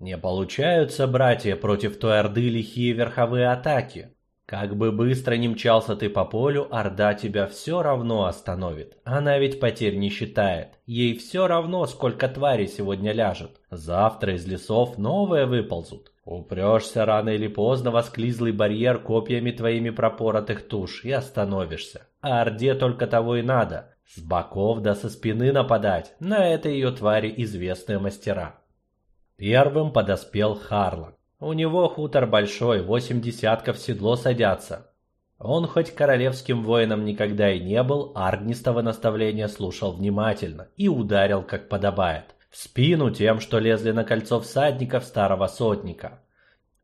Не получаются, братья, против той орды лихие верховые атаки. Как бы быстро ни мчался ты по полю, Орда тебя все равно остановит. Она ведь потерь не считает. Ей все равно, сколько тварей сегодня ляжет. Завтра из лесов новые выползут. Упрешься рано или поздно в осклизлый барьер копьями твоими пропоротых туш и остановишься. А Орде только того и надо. С боков да со спины нападать. На это ее твари известные мастера. Первым подоспел Харлок. У него хутор большой, восемь десятков седло садятся. Он хоть королевским воином никогда и не был, Аргнистого наставления слушал внимательно и ударил, как подобает, в спину тем, что лезли на кольцо всадников старого сотника.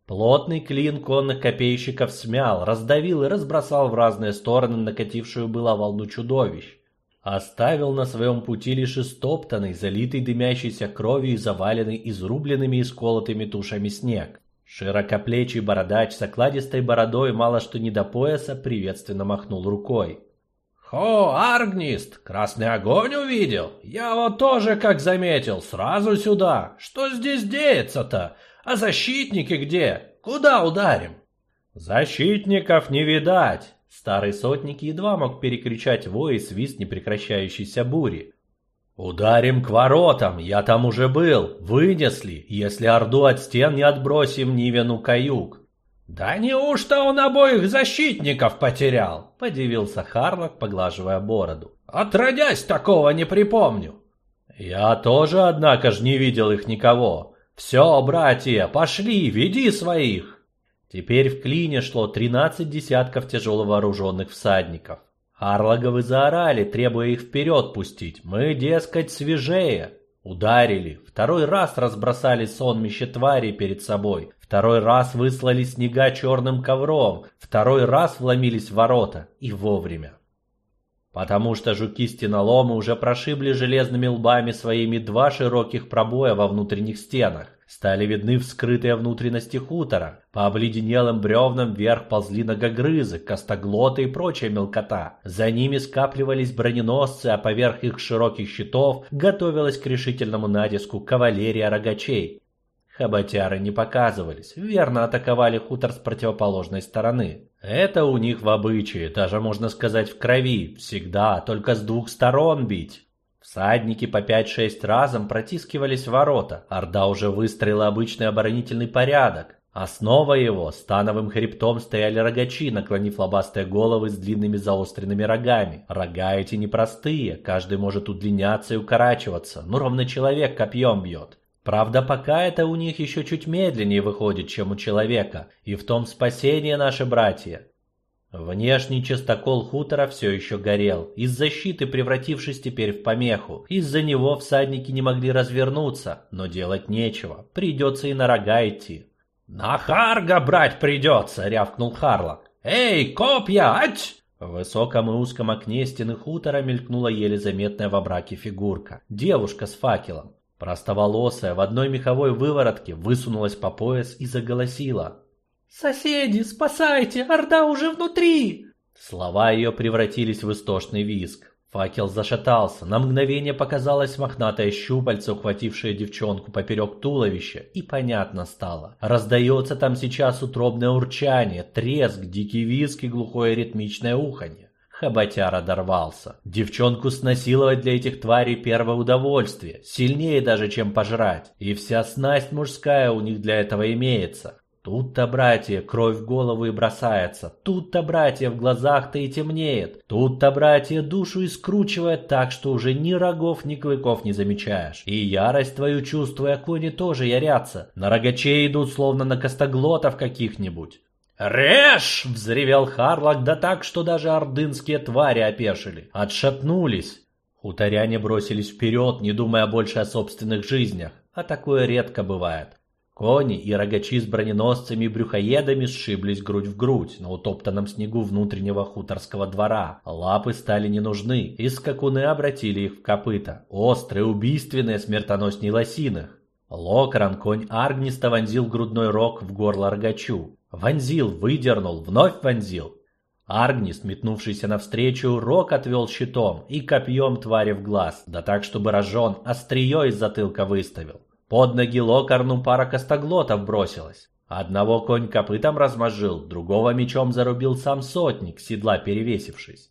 Плотный клин конных копейщиков смял, раздавил и разбросал в разные стороны накатившую было волну чудовищ. Оставил на своем пути лишь истоптанный, залитый дымящейся кровью и заваленный изрубленными и сколотыми тушами снег. Широкоплечий бородач с окладистой бородой мало что не до пояса приветственно махнул рукой. «Хо, Аргнист, красный огонь увидел? Я вот тоже как заметил, сразу сюда. Что здесь деется-то? А защитники где? Куда ударим?» «Защитников не видать!» Старый сотник едва мог перекричать вой и свист непрекращающейся бури. «Ударим к воротам, я там уже был, вынесли, если Орду от стен не отбросим Нивену каюк». «Да неужто он обоих защитников потерял?» – подивился Харлок, поглаживая бороду. «Отродясь, такого не припомню». «Я тоже, однако ж, не видел их никого. Все, братья, пошли, веди своих». Теперь в клине шло тринадцать десятков тяжело вооруженных всадников. Арлаговы заорали, требуя их вперед пустить. Мы, дескать, свежее. Ударили. Второй раз разбросали сонмище тварей перед собой. Второй раз выслали снега черным ковром. Второй раз вломились в ворота. И вовремя. Потому что жуки-стеноломы уже прошибли железными лбами своими два широких пробоя во внутренних стенах. Стали видны вскрытые внутренности хутора. По обледенелым бревнам вверх ползли ногогрызы, костоглоты и прочая мелкота. За ними скапливались броненосцы, а поверх их широких щитов готовилась к решительному натиску кавалерия рогачей. Хоботяры не показывались, верно атаковали хутор с противоположной стороны. Это у них в обычае, даже можно сказать в крови, всегда, только с двух сторон бить. Всадники по пять-шесть разом протискивались в ворота. Орда уже выстроила обычный оборонительный порядок. Основа его, становым хребтом стояли рогачи, наклонив лобастые головы с длинными заостренными рогами. Рога эти непростые, каждый может удлиняться и укорачиваться, но ровно человек копьем бьет. Правда, пока это у них еще чуть медленнее выходит, чем у человека, и в том спасение наши братья. Внешний частокол хутора все еще горел, из защиты превратившись теперь в помеху. Из-за него всадники не могли развернуться, но делать нечего, придется и на рога идти. «На Харга брать придется!» — рявкнул Харлок. «Эй, копья, ать!» В высоком и узком окне стены хутора мелькнула еле заметная во браке фигурка. Девушка с факелом. Простоволосая, в одной меховой выворотке, высунулась по пояс и заголосила. «Соседи, спасайте! Орда уже внутри!» Слова ее превратились в истошный визг. Факел зашатался, на мгновение показалось мохнатое щупальце, ухватившее девчонку поперек туловища, и понятно стало. Раздается там сейчас утробное урчание, треск, дикий визг и глухое ритмичное уханье. Хоботяр дорвался. Девчонку снасиловать для этих тварей первое удовольствие, сильнее даже, чем пожрать. И вся снасть мужская у них для этого имеется. Тут-то, братья, кровь в голову и бросается. Тут-то, братья, в глазах-то и темнеет. Тут-то, братья, душу и скручивает так, что уже ни рогов, ни клыков не замечаешь. И ярость твою чувствуя, кони тоже ярятся. На рогачей идут, словно на костоглотов каких-нибудь. «Режь!» — взревел Харлок, да так, что даже ордынские твари опешили. Отшатнулись. Хуторяне бросились вперед, не думая больше о собственных жизнях. А такое редко бывает. Кони и рогачи с броненосцами и брюхоедами сшиблись грудь в грудь на утоптанном снегу внутреннего хуторского двора. Лапы стали не нужны, и скакуны обратили их в копыта. Острые, убийственные, смертоносней лосиных. Локран, конь Аргниста, вонзил грудной рог в горло рогачу. Вонзил, выдернул, вновь вонзил. Аргнис, метнувшийся навстречу, рог отвел щитом и копьем твари в глаз, да так, чтобы рожон острие из затылка выставил. Под ноги Локарну пара костоглотов бросилась. Одного конь копытом размозжил, другого мечом зарубил сам сотник, седла перевесившись.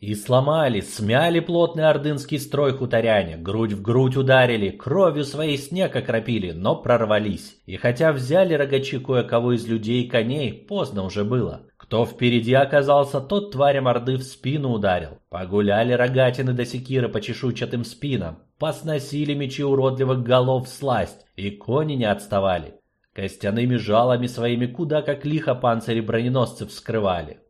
И сломали, смяли плотный ордынский строй хуторяне, грудь в грудь ударили, кровью своей снег окропили, но прорвались. И хотя взяли рогачи кое-кого из людей и коней, поздно уже было. Кто впереди оказался, тот тварям орды в спину ударил. Погуляли рогатины до секиры по чешуйчатым спинам, посносили мечи уродливых голов сласть, и кони не отставали. Костяными жалами своими куда как лихо панцири броненосцев вскрывали.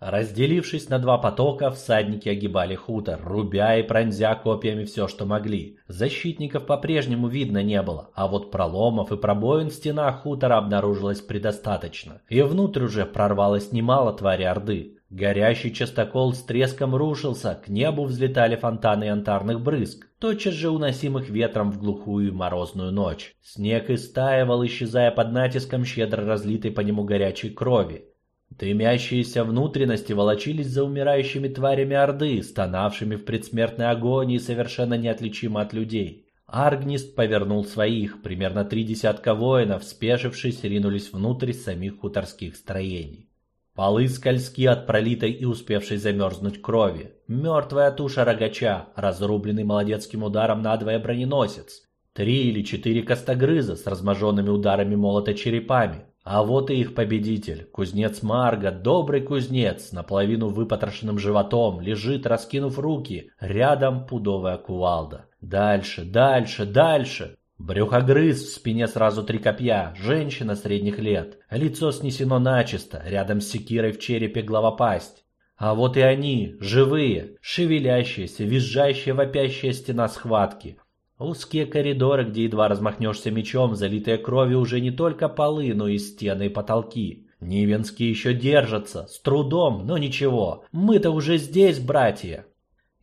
Разделившись на два потока, всадники огибали хутор, рубя и пронзя копьями все, что могли. Защитников по-прежнему видно не было, а вот проломов и пробоин в стенах хутора обнаружилось предостаточно. И внутрь уже прорвалось немало твари Орды. Горящий частокол с треском рушился, к небу взлетали фонтаны янтарных брызг, тотчас же уносимых ветром в глухую морозную ночь. Снег истаивал, исчезая под натиском щедро разлитой по нему горячей крови. Дымящиеся внутренности волочились за умирающими тварями Орды, стонавшими в предсмертной агонии совершенно неотличимо от людей. Аргнист повернул своих, примерно три десятка воинов, спешившись, ринулись внутрь самих хуторских строений. Полы скользки от пролитой и успевшей замерзнуть крови. Мертвая туша рогача, разрубленный молодецким ударом надвое броненосец. Три или четыре костогрыза с разможенными ударами молота черепами. А вот и их победитель, кузнец Марга, добрый кузнец, наполовину выпотрошенным животом, лежит, раскинув руки, рядом пудовая кувалда. Дальше, дальше, дальше. Брюхогрыз, в спине сразу три копья, женщина средних лет, лицо снесено начисто, рядом с секирой в черепе главопасть. А вот и они, живые, шевелящиеся, визжащая, вопящая стена схватки, Узкие коридоры, где едва размахнешься мечом, залитые кровью уже не только полы, но и стены и потолки. Нивенские еще держатся, с трудом, но ничего. Мы-то уже здесь, братья.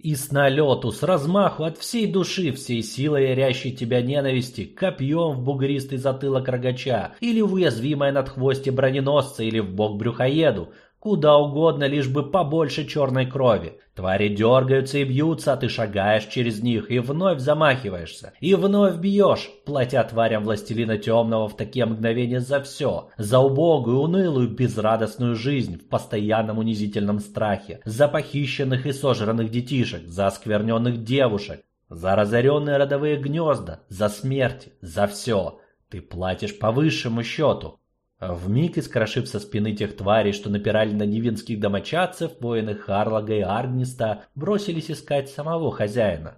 И с налету, с размаху от всей души, всей силой ярящей тебя ненависти, копьем в бугристый затылок рогача, или в уязвимое надхвостье броненосца, или в бок брюхоеду, Куда угодно, лишь бы побольше черной крови. Твари дергаются и бьются, а ты шагаешь через них и вновь замахиваешься. И вновь бьешь, платя тварям властелина темного в такие мгновения за все. За убогую, унылую, безрадостную жизнь в постоянном унизительном страхе. За похищенных и сожранных детишек, за оскверненных девушек. За разоренные родовые гнезда, за смерть, за все. Ты платишь по высшему счету. Вмиг искрошив со спины тех тварей, что напирали на невинских домочадцев, воины Харлага и Аргниста бросились искать самого хозяина.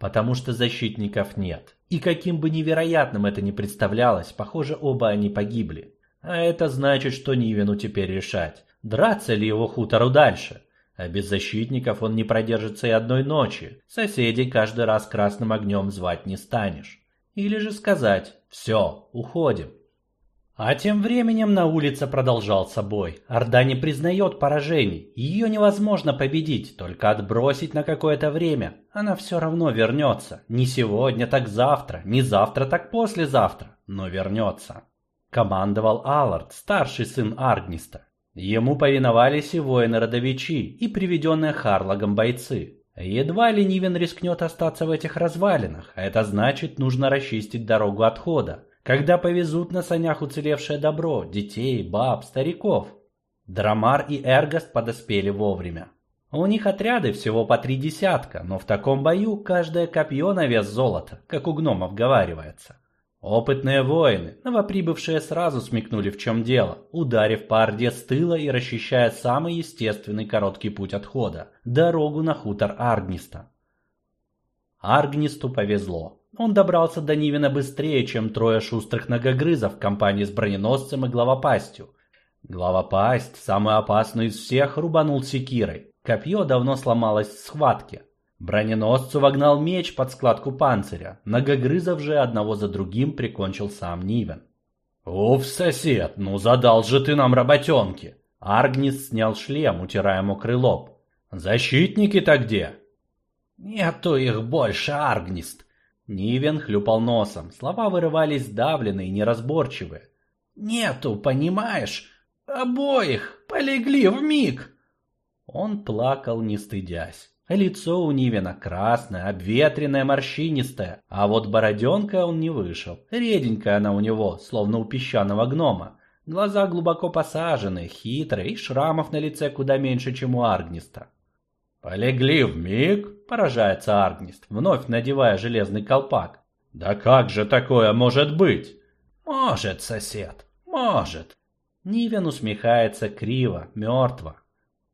Потому что защитников нет. И каким бы невероятным это ни представлялось, похоже, оба они погибли. А это значит, что Нивину теперь решать, драться ли его хутору дальше. А без защитников он не продержится и одной ночи. Соседей каждый раз красным огнем звать не станешь. Или же сказать «все, уходим». А тем временем на улице продолжался бой. Орда не признает поражений. Ее невозможно победить, только отбросить на какое-то время. Она все равно вернется. Не сегодня, так завтра. Не завтра, так послезавтра. Но вернется. Командовал Аллард, старший сын Аргниста. Ему повиновались и воины-родовичи, и приведенные Харлагом бойцы. Едва ли рискнет остаться в этих развалинах, а это значит, нужно расчистить дорогу отхода когда повезут на санях уцелевшее добро, детей, баб, стариков. Драмар и Эргаст подоспели вовремя. У них отряды всего по три десятка, но в таком бою каждое копье на вес золота, как у гномов говаривается. Опытные воины, новоприбывшие сразу смекнули в чем дело, ударив по орде с тыла и расчищая самый естественный короткий путь отхода – дорогу на хутор Аргниста. Аргнисту повезло. Он добрался до Нивина быстрее, чем трое шустрых многогрызов в компании с броненосцем и главопастью. Главопасть, самый опасный из всех, рубанул секирой. Копье давно сломалось в схватке. Броненосцу вогнал меч под складку панциря. Многогрызов же одного за другим прикончил сам Нивен. «Уф, сосед, ну задал же ты нам работенки!» Аргнис снял шлем, утирая мокрый лоб. «Защитники-то где?» «Нету их больше, Аргнист!» Нивен хлюпал носом, слова вырывались сдавленные неразборчивые. «Нету, понимаешь? Обоих полегли в миг. Он плакал, не стыдясь. Лицо у Нивина красное, обветренное, морщинистое, а вот бороденка он не вышел. Реденькая она у него, словно у песчаного гнома. Глаза глубоко посажены, хитрые, и шрамов на лице куда меньше, чем у Аргниста. «Полегли в миг, поражается Аргнист, вновь надевая железный колпак. «Да как же такое может быть?» «Может, сосед, может». Нивен усмехается криво, мертво.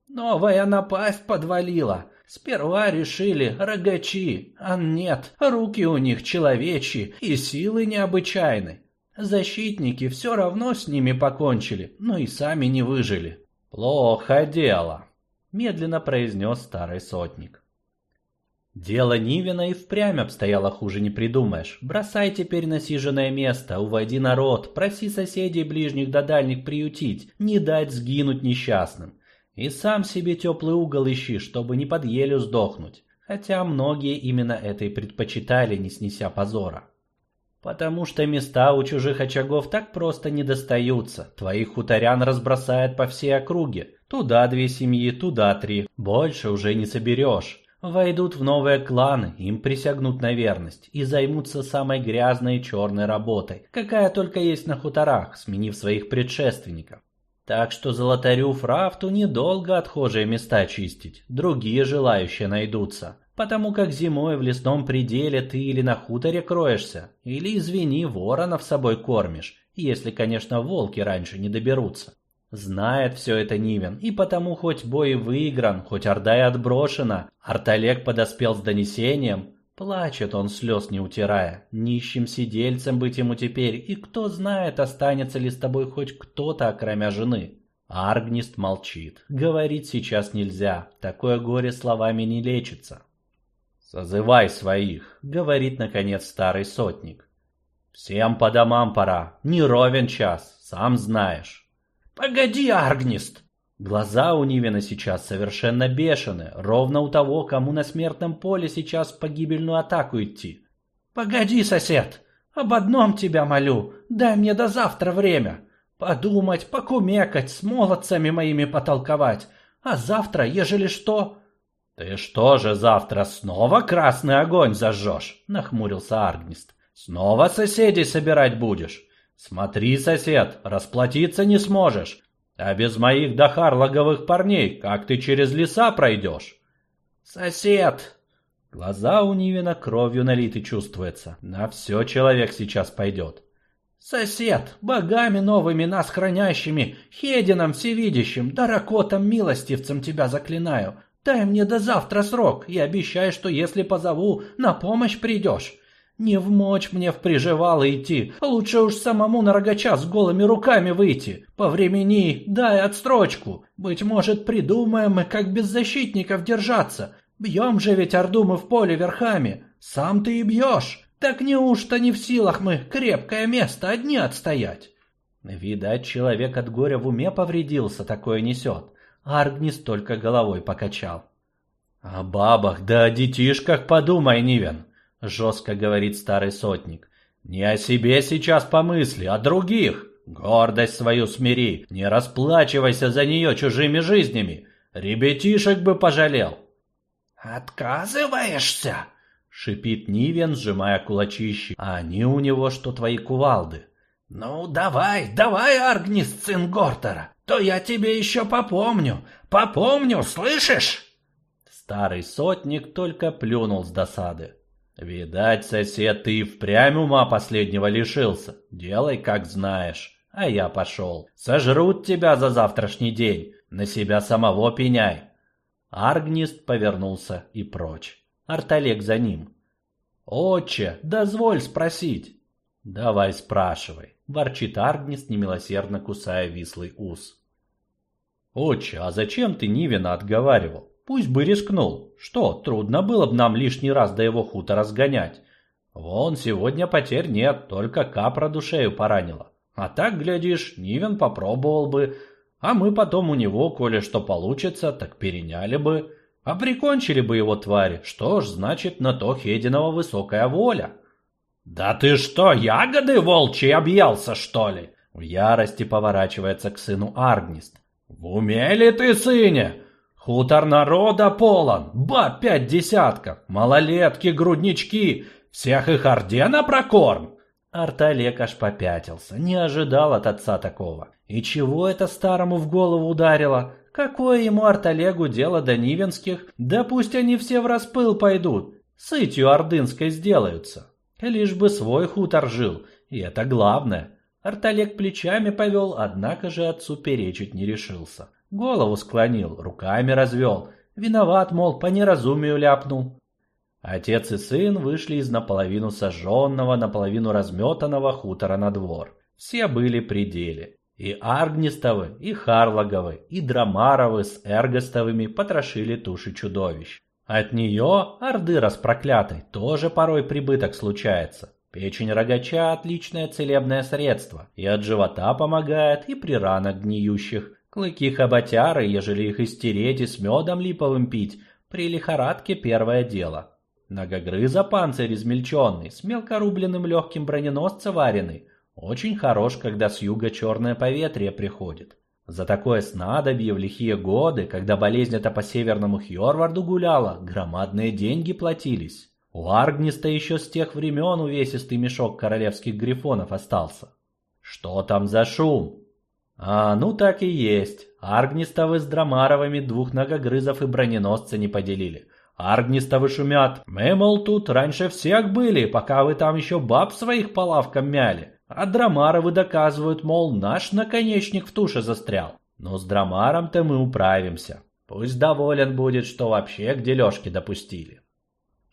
«Новая напасть подвалила. Сперва решили рогачи, а нет, руки у них человечьи и силы необычайны. Защитники все равно с ними покончили, но и сами не выжили». «Плохо дело», — медленно произнес старый сотник. Дело Нивина и впрямь обстояло хуже не придумаешь. Бросай теперь насиженное место, уводи народ, проси соседей ближних да дальних приютить, не дать сгинуть несчастным. И сам себе теплый угол ищи, чтобы не под елю сдохнуть. Хотя многие именно это и предпочитали, не снеся позора. Потому что места у чужих очагов так просто не достаются. Твоих хуторян разбросают по всей округе. Туда две семьи, туда три. Больше уже не соберешь. Войдут в новые кланы, им присягнут на верность и займутся самой грязной и черной работой, какая только есть на хуторах, сменив своих предшественников. Так что золотарю Фрафту недолго отхожие места чистить, другие желающие найдутся. Потому как зимой в лесном пределе ты или на хуторе кроешься, или, извини, воронов собой кормишь, если, конечно, волки раньше не доберутся. Знает все это Нивен, и потому хоть бой выигран, хоть Орда и отброшена, Арталек подоспел с донесением, плачет он слез не утирая, нищим сидельцем быть ему теперь, и кто знает, останется ли с тобой хоть кто-то, окромя жены. Аргнист молчит, говорить сейчас нельзя, такое горе словами не лечится. «Созывай своих», — говорит наконец старый сотник. «Всем по домам пора, не ровен час, сам знаешь». «Погоди, Аргнист!» Глаза у Нивина сейчас совершенно бешеные, ровно у того, кому на смертном поле сейчас погибельную атаку идти. «Погоди, сосед! Об одном тебя молю, дай мне до завтра время. Подумать, покумекать, с молодцами моими потолковать. А завтра, ежели что...» «Ты что же завтра снова красный огонь зажжешь?» — нахмурился Аргнист. «Снова соседей собирать будешь?» Смотри, сосед, расплатиться не сможешь. А без моих дахарлоговых парней как ты через леса пройдешь? Сосед! Глаза у Нивина кровью налиты чувствуется. На все человек сейчас пойдет. Сосед, богами новыми нас хранящими, Хедином всевидящим, Даракотом милостивцем тебя заклинаю. Дай мне до завтра срок и обещай, что если позову, на помощь придешь. Не в мочь мне в приживало идти, лучше уж самому на рогача с голыми руками выйти. По времени дай отстрочку. Быть может, придумаем мы, как без защитников держаться. Бьем же ведь Орду мы в поле верхами. Сам ты и бьешь. Так неужто не в силах мы крепкое место одни отстоять? Видать, человек от горя в уме повредился, такое несет. Аргнис только головой покачал. О бабах да о детишках подумай, Нивен. — жестко говорит старый сотник. «Не о себе сейчас помысли, а других. Гордость свою смири, не расплачивайся за нее чужими жизнями. Ребятишек бы пожалел». «Отказываешься?» — шипит Нивен, сжимая кулачищи. «А они у него, что твои кувалды». «Ну, давай, давай, Аргнис Цингортера, то я тебе еще попомню, попомню, слышишь?» Старый сотник только плюнул с досады. Видать, сосед, ты впрямь ума последнего лишился. Делай, как знаешь. А я пошел. Сожрут тебя за завтрашний день. На себя самого пеняй. Аргнист повернулся и прочь. Арталек за ним. «Отче, дозволь спросить». «Давай спрашивай», — ворчит Аргнист, немилосердно кусая вислый ус. «Отче, а зачем ты Нивина отговаривал? Пусть бы рискнул. Что, трудно было бы нам лишний раз до его хутора сгонять. Вон, сегодня потерь нет, только капра душею поранила. А так, глядишь, Нивен попробовал бы, а мы потом у него, коли что получится, так переняли бы. А прикончили бы его твари, что ж, значит, на то Хединова высокая воля. «Да ты что, ягоды волчьи объелся, что ли?» В ярости поворачивается к сыну Аргнист. «В уме ли ты, сыне? Хутор народа полон, баб пять десятков, малолетки, груднички, всех их ордена прокорм. Арталек аж попятился, не ожидал от отца такого. И чего это старому в голову ударило? Какое ему Арталегу дело до Нивенских? Да пусть они все в распыл пойдут, сытью ордынской сделаются. Лишь бы свой хутор жил, и это главное. Арталек плечами повел, однако же отцу перечить не решился. Голову склонил, руками развел. Виноват, мол, по неразумию ляпнул. Отец и сын вышли из наполовину сожженного, наполовину разметанного хутора на двор. Все были при деле. И Аргнистовы, и Харлаговы, и Драмаровы с Эргостовыми потрошили туши чудовищ. От нее, орды распроклятой, тоже порой прибыток случается. Печень рогача – отличное целебное средство, и от живота помогает, и при ранах гниющих. Клыки хоботяры, ежели их истереть и с медом липовым пить, при лихорадке первое дело. Многогрыза панцирь измельченный, с мелкорубленным легким броненосца вареный. Очень хорош, когда с юга черное поветрие приходит. За такое снадобье в лихие годы, когда болезнь эта по северному Хьорварду гуляла, громадные деньги платились. У Аргниста еще с тех времен увесистый мешок королевских грифонов остался. Что там за шум? А, ну так и есть. Аргнистовы с Драмаровыми двух многогрызов и броненосца не поделили. Аргнистовы шумят. Мы, мол, тут раньше всех были, пока вы там еще баб своих по лавкам мяли. А Драмаровы доказывают, мол, наш наконечник в туше застрял. Но с Драмаром-то мы управимся. Пусть доволен будет, что вообще к дележке допустили.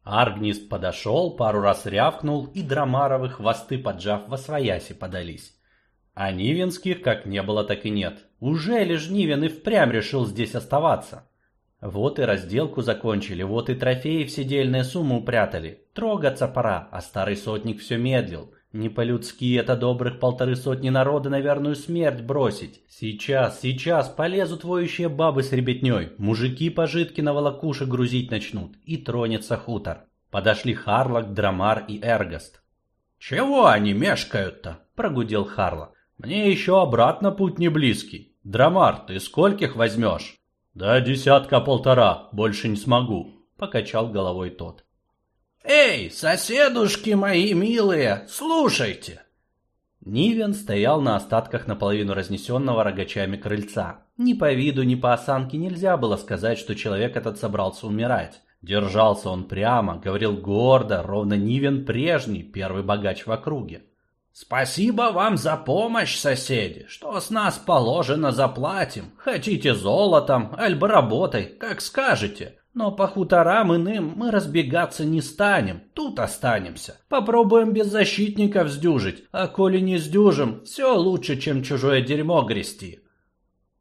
Аргнист подошел, пару раз рявкнул, и Драмаровы хвосты поджав во свояси подались. А Нивенских как не было, так и нет. Уже лишь Нивен и впрямь решил здесь оставаться. Вот и разделку закончили, вот и трофеи в седельные суммы упрятали. Трогаться пора, а старый сотник все медлил. Не по-людски это добрых полторы сотни народа на верную смерть бросить. Сейчас, сейчас полезут воющие бабы с ребятней, мужики пожитки на волокуши грузить начнут, и тронется хутор. Подошли Харлок, Драмар и Эргаст. «Чего они мешкают-то?» – прогудел Харла. «Мне еще обратно путь не близкий. Драмар, ты скольких возьмешь?» «Да десятка-полтора, больше не смогу», — покачал головой тот. «Эй, соседушки мои милые, слушайте!» Нивен стоял на остатках наполовину разнесенного рогачами крыльца. Ни по виду, ни по осанке нельзя было сказать, что человек этот собрался умирать. Держался он прямо, говорил гордо, ровно Нивен прежний, первый богач в округе. Спасибо вам за помощь, соседи. Что с нас положено, заплатим. Хотите золотом, альбо работой, как скажете. Но по хуторам иным мы разбегаться не станем, тут останемся. Попробуем без защитников сдюжить, а коли не сдюжим, все лучше, чем чужое дерьмо грести.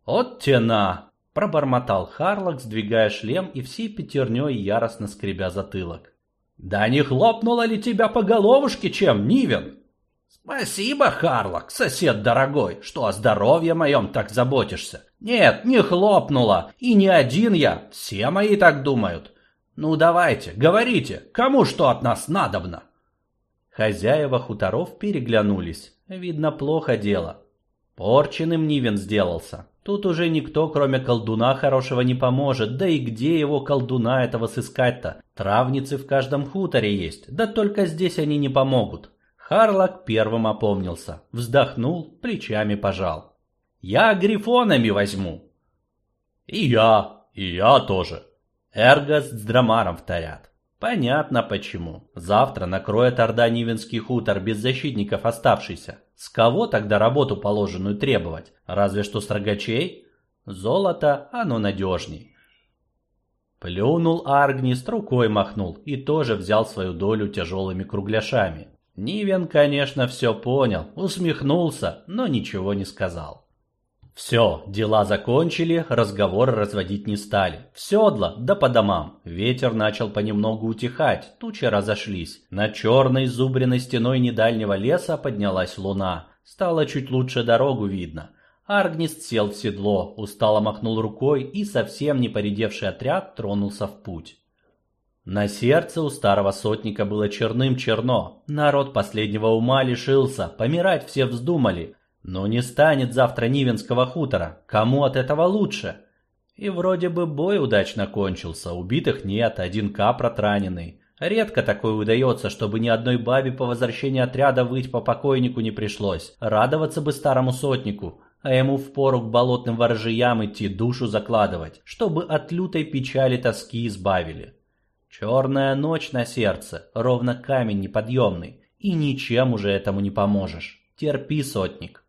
От тена, пробормотал Харлок, сдвигая шлем и всей пятерней яростно скребя затылок. Да не хлопнула ли тебя по головушке чем, Нивен? «Спасибо, Харлок, сосед дорогой, что о здоровье моем так заботишься. Нет, не хлопнула, и не один я, все мои так думают. Ну давайте, говорите, кому что от нас надобно?» Хозяева хуторов переглянулись. Видно, плохо дело. Порченым Нивен сделался. Тут уже никто, кроме колдуна, хорошего не поможет. Да и где его колдуна этого сыскать-то? Травницы в каждом хуторе есть, да только здесь они не помогут. Харлок первым опомнился, вздохнул, плечами пожал. «Я грифонами возьму». «И я, и я тоже». Эргос с Драмаром вторят. Понятно почему. Завтра накроет Орда Нивенский хутор без защитников оставшийся. С кого тогда работу положенную требовать? Разве что с рогачей? Золото, оно надежней. Плюнул Аргнист, рукой махнул и тоже взял свою долю тяжелыми кругляшами. Нивен, конечно, все понял, усмехнулся, но ничего не сказал. Все, дела закончили, разговоры разводить не стали. В да по домам. Ветер начал понемногу утихать, тучи разошлись. На черной зубренной стеной недальнего леса поднялась луна. Стало чуть лучше дорогу видно. Аргнист сел в седло, устало махнул рукой и совсем не поредевший отряд тронулся в путь. На сердце у старого сотника было черным черно. Народ последнего ума лишился, помирать все вздумали. Но не станет завтра Нивенского хутора. Кому от этого лучше? И вроде бы бой удачно кончился, убитых нет, один капрот раненый. Редко такое удается, чтобы ни одной бабе по возвращении отряда выть по покойнику не пришлось. Радоваться бы старому сотнику, а ему впору к болотным ворожьям идти душу закладывать, чтобы от лютой печали тоски избавили. Черная ночь на сердце, ровно камень неподъемный, и ничем уже этому не поможешь. Терпи, сотник.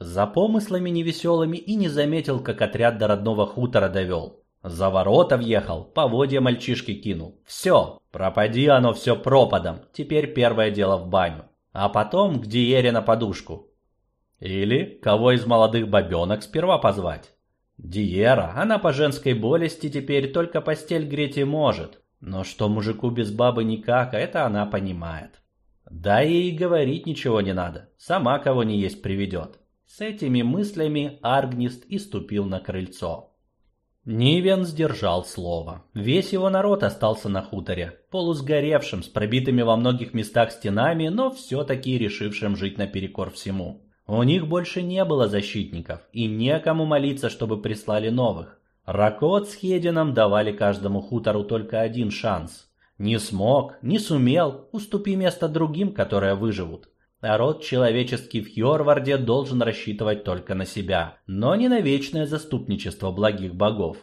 За помыслами невеселыми и не заметил, как отряд до родного хутора довел. За ворота въехал, поводья мальчишки кинул. Все, пропади оно все пропадом, теперь первое дело в баню. А потом к Диере на подушку, или кого из молодых бабенок сперва позвать? Диера, она по женской болести теперь только постель греть и может. Но что мужику без бабы никак, а это она понимает. Да ей говорить ничего не надо, сама кого не есть приведет. С этими мыслями Аргнист и ступил на крыльцо. Нивен сдержал слово. Весь его народ остался на хуторе, полусгоревшим, с пробитыми во многих местах стенами, но все-таки решившим жить наперекор всему. У них больше не было защитников, и некому молиться, чтобы прислали новых. Ракот с Хедином давали каждому хутору только один шанс. Не смог, не сумел, уступи место другим, которые выживут. А род человеческий в Хьорварде должен рассчитывать только на себя, но не на вечное заступничество благих богов.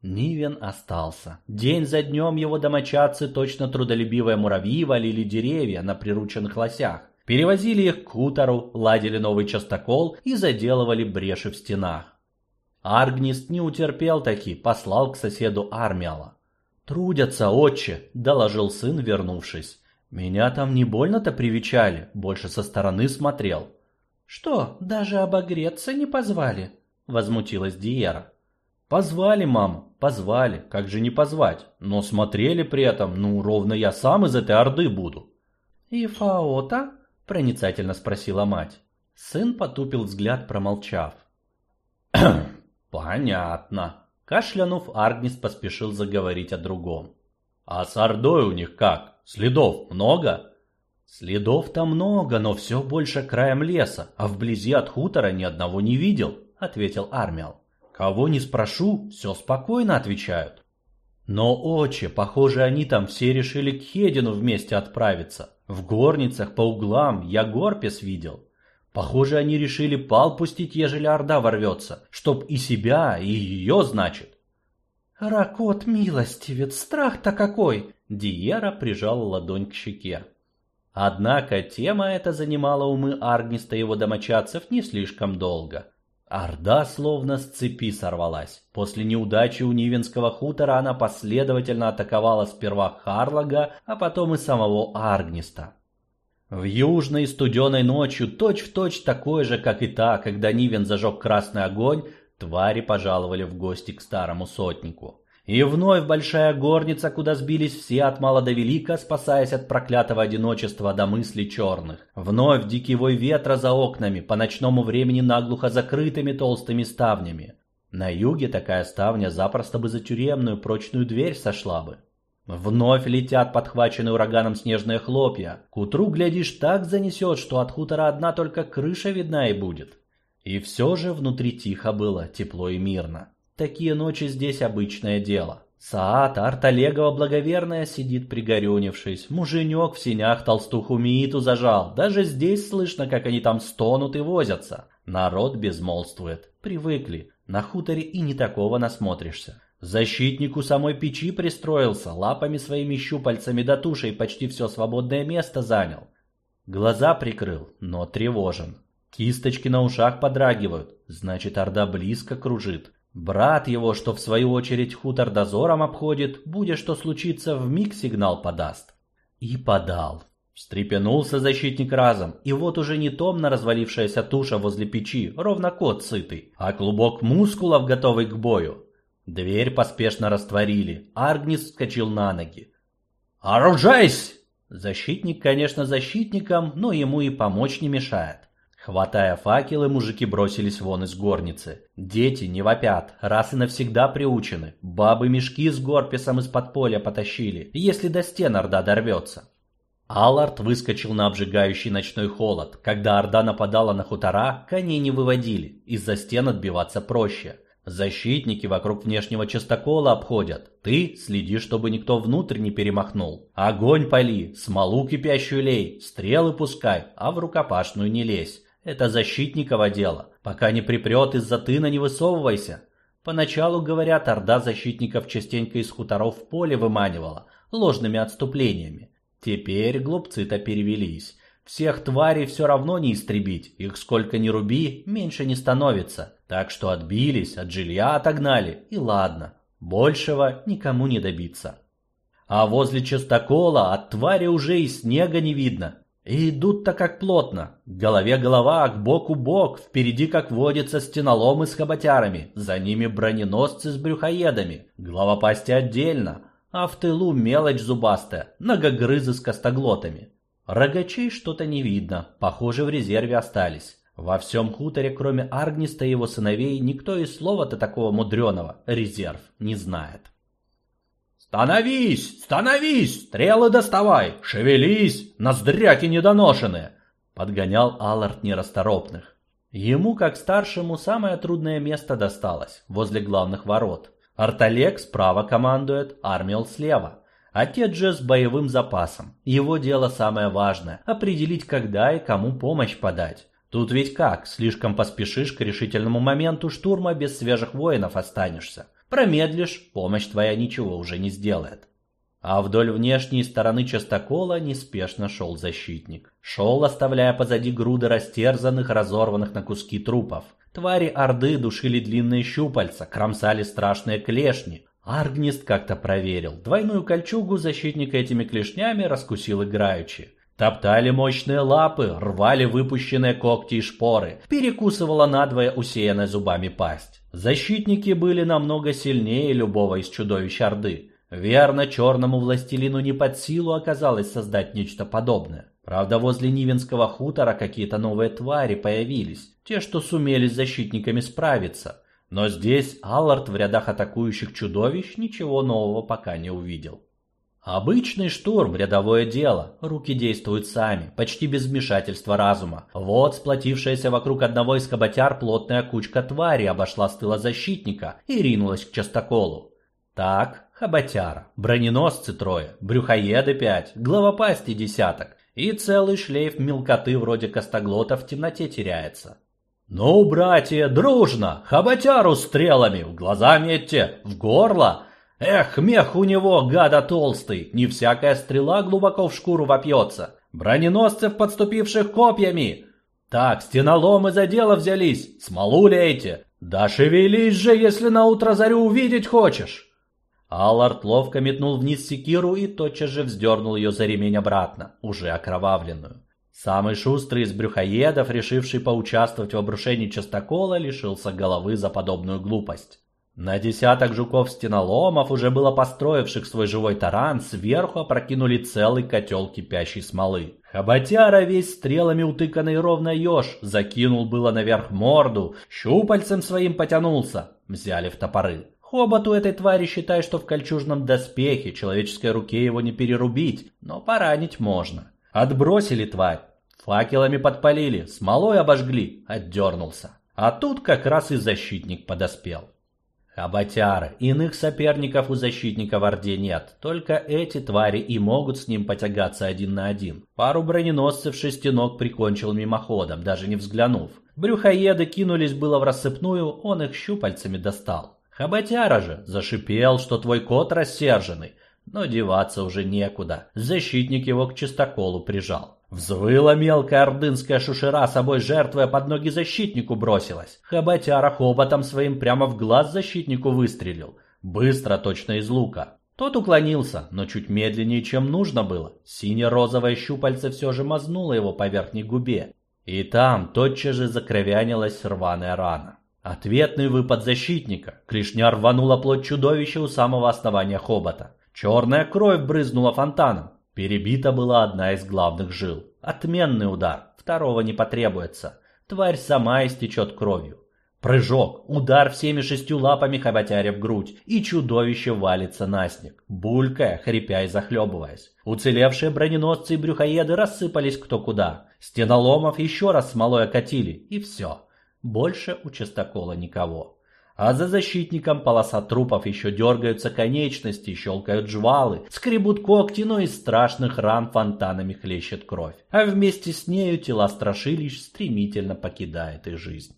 Нивен остался. День за днем его домочадцы, точно трудолюбивые муравьи, валили деревья на прирученных лосях. Перевозили их к хутору, ладили новый частокол и заделывали бреши в стенах. Аргнист не утерпел таки, послал к соседу Армиала. «Трудятся, отче», — доложил сын, вернувшись. «Меня там не больно-то привечали, больше со стороны смотрел». «Что, даже обогреться не позвали?» — возмутилась Диера. «Позвали, мама, позвали, как же не позвать, но смотрели при этом, ну, ровно я сам из этой орды буду». «И Фаота?» проницательно спросила мать. Сын потупил взгляд, промолчав. Понятно. Кашлянув, Аргнис поспешил заговорить о другом. А с Ордой у них как? Следов много? Следов-то много, но все больше краем леса, а вблизи от хутора ни одного не видел, ответил Армиал. Кого не спрошу, все спокойно отвечают. Но, отче, похоже, они там все решили к Хедину вместе отправиться. В горницах по углам я Горпес видел. Похоже, они решили пал пустить, ежели Орда ворвется, чтоб и себя, и ее, значит. Ракот милостивец, страх-то какой! Диера прижала ладонь к щеке. Однако тема эта занимала умы Аргниста и его домочадцев не слишком долго. Орда словно с цепи сорвалась. После неудачи у Нивенского хутора она последовательно атаковала сперва Харлага, а потом и самого Аргниста. В южной студеной ночью, точь-в-точь точь такой же, как и та, когда Нивен зажег красный огонь, твари пожаловали в гости к старому сотнику. И вновь большая горница, куда сбились все от мала до велика, спасаясь от проклятого одиночества до мыслей черных. Вновь дикий вой ветра за окнами, по ночному времени наглухо закрытыми толстыми ставнями. На юге такая ставня запросто бы за тюремную прочную дверь сошла бы. Вновь летят подхваченные ураганом снежные хлопья. К утру, глядишь, так занесет, что от хутора одна только крыша видна и будет. И все же внутри тихо было, тепло и мирно. Такие ночи здесь обычное дело. Саат, Арталегова благоверная, сидит пригорюнившись. Муженек в синях толстуху Мииту зажал. Даже здесь слышно, как они там стонут и возятся. Народ безмолвствует. Привыкли. На хуторе и не такого насмотришься. Защитник у самой печи пристроился, лапами своими щупальцами до тушей почти все свободное место занял. Глаза прикрыл, но тревожен. Кисточки на ушах подрагивают, значит, орда близко кружит. Брат его, что в свою очередь хутор дозором обходит, будет что случится, в миг сигнал подаст. И подал. Встрепенулся защитник разом, и вот уже не томно развалившаяся туша возле печи, ровно кот сытый, а клубок мускулов, готовый к бою. Дверь поспешно растворили, Аргнис вскочил на ноги. «Оружайся!» Защитник, конечно, защитником, но ему и помочь не мешает. Хватая факелы, мужики бросились вон из горницы. Дети не вопят, раз и навсегда приучены. Бабы мешки с горписом из-под поля потащили, если до стен Орда дорвется. Аллард выскочил на обжигающий ночной холод. Когда Орда нападала на хутора, коней не выводили, из-за стен отбиваться проще. Защитники вокруг внешнего частокола обходят. Ты следи, чтобы никто внутрь не перемахнул. Огонь пали, смолу кипящую лей, стрелы пускай, а в рукопашную не лезь. Это защитниково дело. Пока не припрет из-за тына не высовывайся. Поначалу, говорят, орда защитников частенько из хуторов в поле выманивала, ложными отступлениями. Теперь глупцы-то перевелись. Всех тварей все равно не истребить, их сколько ни руби, меньше не становится. Так что отбились, от жилья отогнали, и ладно. Большего никому не добиться. А возле частокола от твари уже и снега не видно. И идут-то как плотно. К голове голова, к боку бок, впереди, как водится, стеноломы с хоботярами, за ними броненосцы с брюхоедами, головопасти отдельно, а в тылу мелочь зубастая, многогрызы с костоглотами. Рогачей что-то не видно, похоже, в резерве остались. Во всем хуторе, кроме Аргниста и его сыновей, никто и слова-то такого мудреного «резерв» не знает. «Становись! Становись! Стрелы доставай! Шевелись! Ноздряки недоношенные!» Подгонял Аллард нерасторопных. Ему, как старшему, самое трудное место досталось, возле главных ворот. Арталек справа командует, Армиал слева. Отец же с боевым запасом. Его дело самое важное – определить, когда и кому помощь подать. Тут ведь как, слишком поспешишь к решительному моменту штурма, без свежих воинов останешься. Промедлишь, помощь твоя ничего уже не сделает. А вдоль внешней стороны частокола неспешно шел защитник. Шел, оставляя позади груды растерзанных, разорванных на куски трупов. Твари Орды душили длинные щупальца, кромсали страшные клешни. Аргнист как-то проверил. Двойную кольчугу защитника этими клешнями раскусил играючи. Топтали мощные лапы, рвали выпущенные когти и шпоры, перекусывала надвое усеянная зубами пасть. Защитники были намного сильнее любого из чудовищ Орды. Верно, черному властелину не под силу оказалось создать нечто подобное. Правда, возле Нивенского хутора какие-то новые твари появились, те, что сумели с защитниками справиться. Но здесь Аллард в рядах атакующих чудовищ ничего нового пока не увидел. Обычный штурм – рядовое дело, руки действуют сами, почти без вмешательства разума. Вот сплотившаяся вокруг одного из хоботяр плотная кучка твари обошла с тыла защитника и ринулась к частоколу. Так, хоботяра, броненосцы трое, брюхоеды пять, главопасти десяток и целый шлейф мелкоты вроде костоглота в темноте теряется. «Ну, братья, дружно! Хоботяру стрелами! В глаза метьте! В горло! Эх, мех у него, гада толстый, не всякая стрела глубоко в шкуру вопьется. Броненосцев, подступивших копьями. Так, стеноломы за дело взялись, смолу лейте. Да шевелись же, если на утро зарю увидеть хочешь. Аллард ловко метнул вниз секиру и тотчас же вздернул ее за ремень обратно, уже окровавленную. Самый шустрый из брюхоедов, решивший поучаствовать в обрушении частокола, лишился головы за подобную глупость. На десяток жуков-стеноломов, уже было построивших свой живой таран, сверху опрокинули целый котел кипящей смолы. Хоботяра, весь стрелами утыканный ровно еж, закинул было наверх морду, щупальцем своим потянулся, взяли в топоры. Хоботу этой твари считай, что в кольчужном доспехе, человеческой руке его не перерубить, но поранить можно. Отбросили тварь, факелами подпалили, смолой обожгли, отдернулся. А тут как раз и защитник подоспел. Хоботяр, иных соперников у защитника в Орде нет, только эти твари и могут с ним потягаться один на один. Пару броненосцев шестиног прикончил мимоходом, даже не взглянув. Брюхоеды кинулись было в рассыпную, он их щупальцами достал. Хоботяра же зашипел, что твой кот рассерженный, но деваться уже некуда. Защитник его к чистоколу прижал. Взвыла мелкая ордынская шушера, собой жертвуя под ноги защитнику бросилась. Хоботяра хоботом своим прямо в глаз защитнику выстрелил. Быстро, точно из лука. Тот уклонился, но чуть медленнее, чем нужно было. Сине-розовое щупальце все же мазнуло его по верхней губе. И там тотчас же закровянилась рваная рана. Ответный выпад защитника. Клешня рванула плоть чудовища у самого основания хобота. Черная кровь брызнула фонтаном. Перебита была одна из главных жил. Отменный удар, второго не потребуется. Тварь сама истечет кровью. Прыжок, удар всеми шестью лапами хоботяря в грудь, и чудовище валится на снег, булькая, хрипя и захлебываясь. Уцелевшие броненосцы и брюхоеды рассыпались кто куда. Стеноломов еще раз смолой окатили, и все. Больше у частокола никого. А за защитником полоса трупов еще дергаются конечности, щелкают жвалы, скребут когти, но из страшных ран фонтанами хлещет кровь. А вместе с нею тела страшилищ стремительно покидает их жизнь.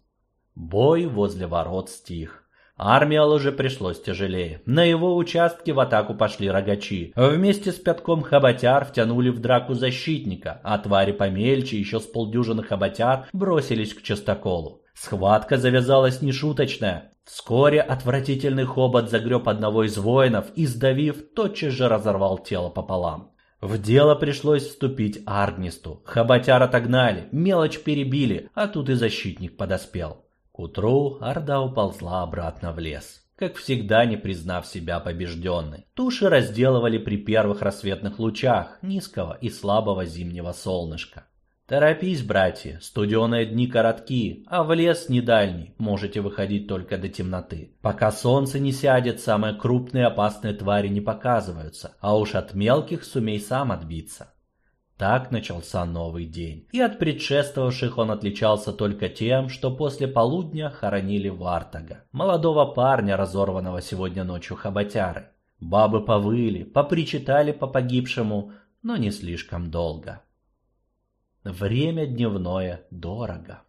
Бой возле ворот стих. Армия уже пришлось тяжелее. На его участке в атаку пошли рогачи. Вместе с пятком хоботяр втянули в драку защитника, а твари помельче, еще с полдюжины хоботяр, бросились к частоколу. Схватка завязалась нешуточная. Вскоре отвратительный хобот загреб одного из воинов и, сдавив, тотчас же разорвал тело пополам. В дело пришлось вступить Аргнисту. Хоботяр отогнали, мелочь перебили, а тут и защитник подоспел. К утру Орда уползла обратно в лес, как всегда не признав себя побежденной. Туши разделывали при первых рассветных лучах низкого и слабого зимнего солнышка. Торопись, братья, студеные дни коротки, а в лес не дальний, можете выходить только до темноты. Пока солнце не сядет, самые крупные опасные твари не показываются, а уж от мелких сумей сам отбиться. Так начался новый день, и от предшествовавших он отличался только тем, что после полудня хоронили Вартага, молодого парня, разорванного сегодня ночью хоботяры. Бабы повыли, попричитали по погибшему, но не слишком долго. Время дневное дорого.